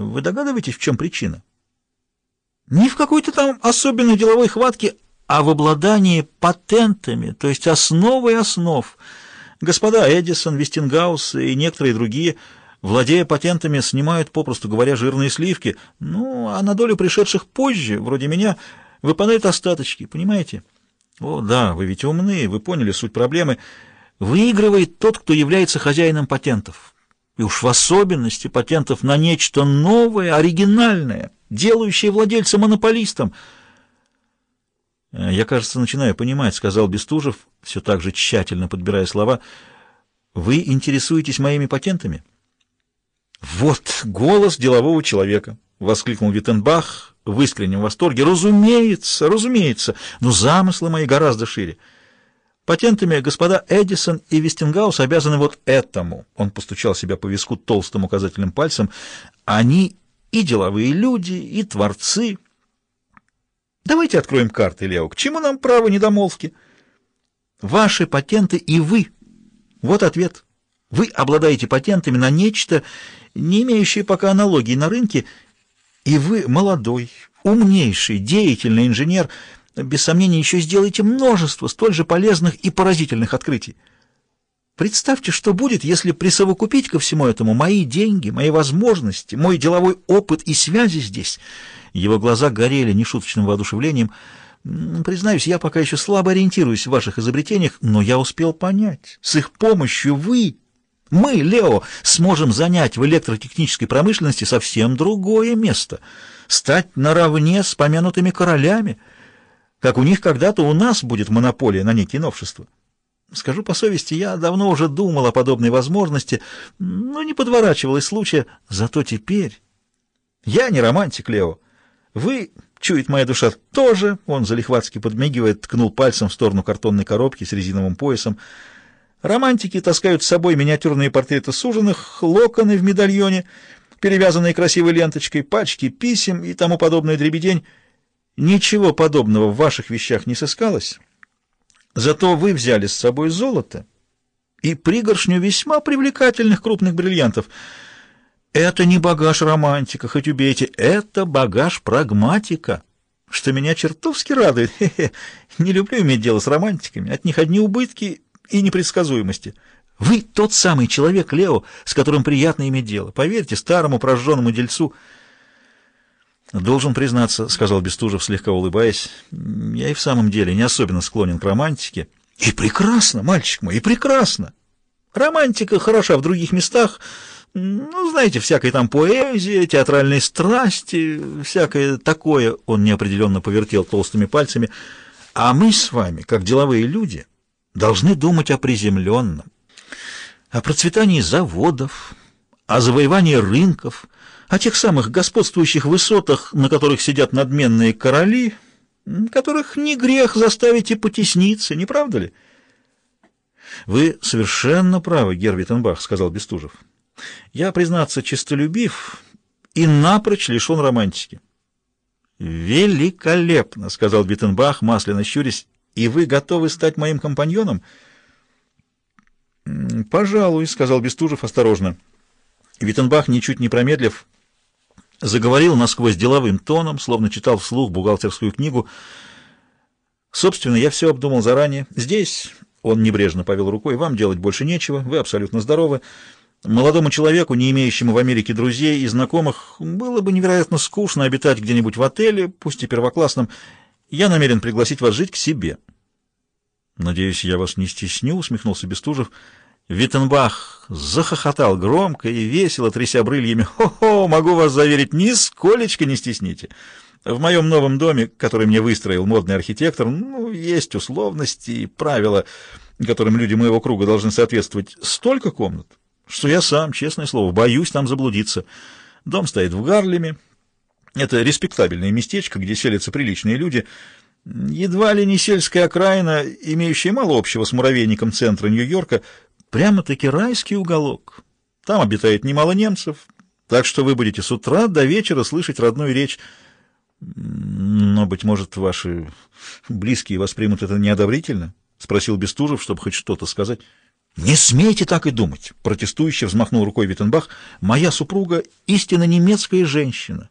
Вы догадываетесь, в чем причина? Не в какой-то там особенной деловой хватке, а в обладании патентами, то есть основой основ. Господа Эдисон, Вестингаус и некоторые другие, владея патентами, снимают, попросту говоря, жирные сливки, ну, а на долю пришедших позже, вроде меня, выпадают остаточки, понимаете? О, да, вы ведь умны, вы поняли суть проблемы. Выигрывает тот, кто является хозяином патентов. И уж в особенности патентов на нечто новое, оригинальное, делающее владельца монополистом — «Я, кажется, начинаю понимать», — сказал Бестужев, все так же тщательно подбирая слова. «Вы интересуетесь моими патентами?» «Вот голос делового человека», — воскликнул Виттенбах в искреннем восторге. «Разумеется, разумеется, но замыслы мои гораздо шире. Патентами господа Эдисон и Вестингаус обязаны вот этому». Он постучал себя по виску толстым указательным пальцем. «Они и деловые люди, и творцы». Давайте откроем карты, Лео. К чему нам право недомолвки? Ваши патенты и вы. Вот ответ. Вы обладаете патентами на нечто, не имеющее пока аналогии на рынке, и вы молодой, умнейший, деятельный инженер, без сомнения еще сделаете множество столь же полезных и поразительных открытий. Представьте, что будет, если присовокупить ко всему этому мои деньги, мои возможности, мой деловой опыт и связи здесь — его глаза горели нешуточным воодушевлением. «Признаюсь, я пока еще слабо ориентируюсь в ваших изобретениях, но я успел понять. С их помощью вы, мы, Лео, сможем занять в электротехнической промышленности совсем другое место, стать наравне с помянутыми королями, как у них когда-то у нас будет монополия на некие новшества». Скажу по совести, я давно уже думал о подобной возможности, но не подворачивалось случая. Зато теперь... Я не романтик, Лео. Вы, чует моя душа, тоже, он залихватски подмигивает, ткнул пальцем в сторону картонной коробки с резиновым поясом. Романтики таскают с собой миниатюрные портреты суженых, локоны в медальоне, перевязанные красивой ленточкой, пачки писем и тому подобное дребедень. Ничего подобного в ваших вещах не сыскалось. Зато вы взяли с собой золото и пригоршню весьма привлекательных крупных бриллиантов — это не багаж романтика, хоть убейте, это багаж прагматика, что меня чертовски радует. Хе -хе. Не люблю иметь дело с романтиками, от них одни убытки и непредсказуемости. Вы тот самый человек, Лео, с которым приятно иметь дело. Поверьте старому прожженному дельцу. «Должен признаться», — сказал Бестужев, слегка улыбаясь, — «я и в самом деле не особенно склонен к романтике». «И прекрасно, мальчик мой, и прекрасно! Романтика хороша в других местах, — ну, знаете, всякой там поэзии, театральной страсти, всякое такое, он неопределенно повертел толстыми пальцами. А мы с вами, как деловые люди, должны думать о приземленном, о процветании заводов, о завоевании рынков, о тех самых господствующих высотах, на которых сидят надменные короли, которых не грех заставить и потесниться, не правда ли? — Вы совершенно правы, Гервитенбах, — сказал Бестужев. Я, признаться, честолюбив и напрочь лишен романтики. «Великолепно!» — сказал Биттенбах, масляно щурясь. «И вы готовы стать моим компаньоном?» «Пожалуй», — сказал Бестужев осторожно. Виттенбах, ничуть не промедлив, заговорил насквозь деловым тоном, словно читал вслух бухгалтерскую книгу. «Собственно, я все обдумал заранее. Здесь...» — он небрежно повел рукой. «Вам делать больше нечего, вы абсолютно здоровы. Молодому человеку, не имеющему в Америке друзей и знакомых, было бы невероятно скучно обитать где-нибудь в отеле, пусть и первоклассном. Я намерен пригласить вас жить к себе. Надеюсь, я вас не стесню, усмехнулся Бестужев. Виттенбах захохотал громко и весело, тряся брыльями. «Хо-хо, могу вас заверить, нисколечко не стесните. В моем новом доме, который мне выстроил модный архитектор, ну, есть условности и правила, которым люди моего круга должны соответствовать. Столько комнат, что я сам, честное слово, боюсь там заблудиться. Дом стоит в Гарлеме. Это респектабельное местечко, где селятся приличные люди. Едва ли не сельская окраина, имеющая мало общего с муравейником центра Нью-Йорка, прямо-таки райский уголок. Там обитает немало немцев, так что вы будете с утра до вечера слышать родную речь. Но, быть может, ваши близкие воспримут это неодобрительно? — спросил Бестужев, чтобы хоть что-то сказать. «Не смейте так и думать!» — протестующе взмахнул рукой Виттенбах. «Моя супруга — истинно немецкая женщина.